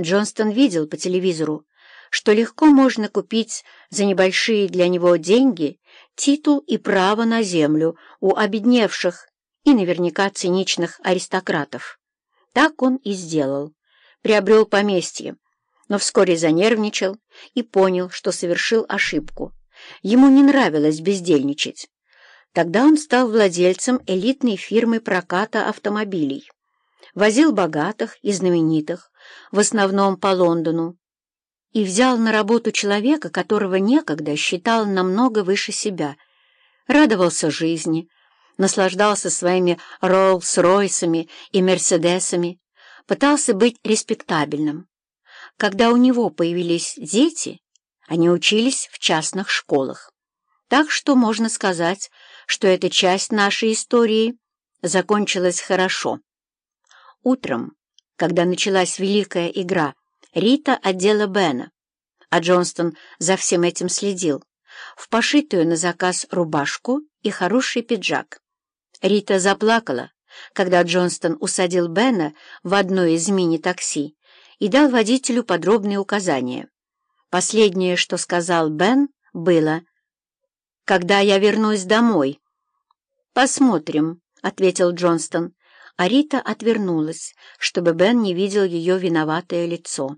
Джонстон видел по телевизору, что легко можно купить за небольшие для него деньги титул и право на землю у обедневших и наверняка циничных аристократов. Так он и сделал. Приобрел поместье, но вскоре занервничал и понял, что совершил ошибку. Ему не нравилось бездельничать. Тогда он стал владельцем элитной фирмы проката автомобилей. Возил богатых и знаменитых, в основном по Лондону, и взял на работу человека, которого некогда считал намного выше себя, радовался жизни, наслаждался своими Роллс-Ройсами и Мерседесами, пытался быть респектабельным. Когда у него появились дети, они учились в частных школах. Так что можно сказать, что эта часть нашей истории закончилась хорошо. Утром, когда началась великая игра, Рита одела Бена, а Джонстон за всем этим следил, в пошитую на заказ рубашку и хороший пиджак. Рита заплакала, когда Джонстон усадил Бена в одно из мини-такси и дал водителю подробные указания. Последнее, что сказал Бен, было «Когда я вернусь домой?» «Посмотрим», — ответил Джонстон, а Рита отвернулась, чтобы Бен не видел ее виноватое лицо.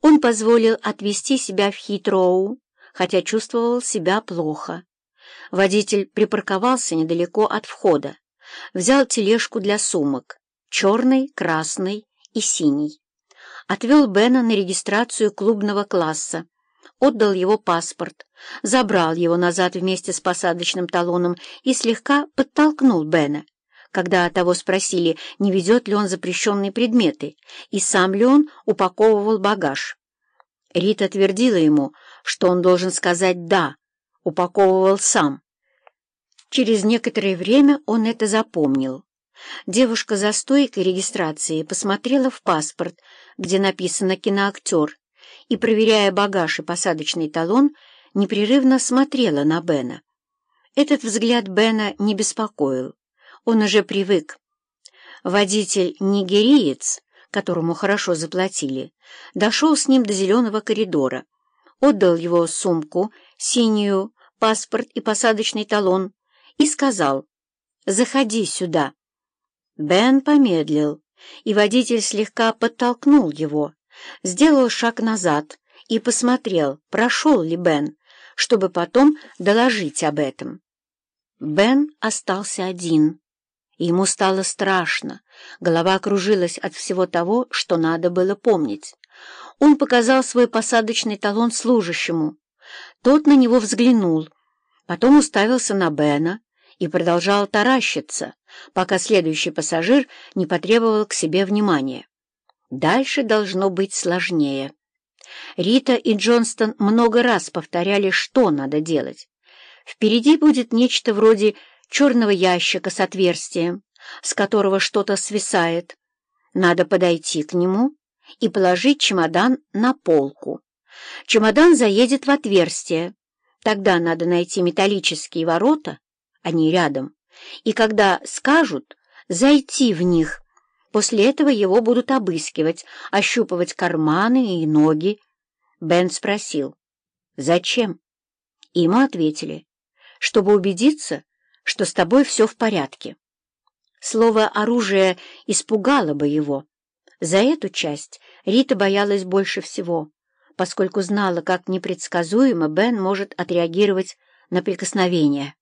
Он позволил отвезти себя в Хитроу, хотя чувствовал себя плохо. Водитель припарковался недалеко от входа, взял тележку для сумок, черный, красный и синий. Отвел Бена на регистрацию клубного класса, отдал его паспорт, забрал его назад вместе с посадочным талоном и слегка подтолкнул Бена, когда того спросили, не ведет ли он запрещенные предметы и сам ли он упаковывал багаж. Рита твердила ему, что он должен сказать «да», упаковывал сам. Через некоторое время он это запомнил. Девушка за стойкой регистрации посмотрела в паспорт, где написано «киноактер», и, проверяя багаж и посадочный талон, непрерывно смотрела на Бена. Этот взгляд Бена не беспокоил. Он уже привык. Водитель-нигериец, которому хорошо заплатили, дошел с ним до зеленого коридора, отдал его сумку, синюю, паспорт и посадочный талон и сказал «Заходи сюда». Бен помедлил, и водитель слегка подтолкнул его, сделал шаг назад и посмотрел, прошел ли Бен, чтобы потом доложить об этом. Бен остался один. Ему стало страшно, голова кружилась от всего того, что надо было помнить. Он показал свой посадочный талон служащему. Тот на него взглянул, потом уставился на Бена и продолжал таращиться, пока следующий пассажир не потребовал к себе внимания. Дальше должно быть сложнее. Рита и Джонстон много раз повторяли, что надо делать. Впереди будет нечто вроде черного ящика с отверстием, с которого что-то свисает. Надо подойти к нему и положить чемодан на полку. Чемодан заедет в отверстие. Тогда надо найти металлические ворота, они рядом, и когда скажут, зайти в них. После этого его будут обыскивать, ощупывать карманы и ноги. Бен спросил, «Зачем?» Ему ответили, «Чтобы убедиться, что с тобой все в порядке». Слово «оружие» испугало бы его. За эту часть Рита боялась больше всего, поскольку знала, как непредсказуемо Бен может отреагировать на прикосновение.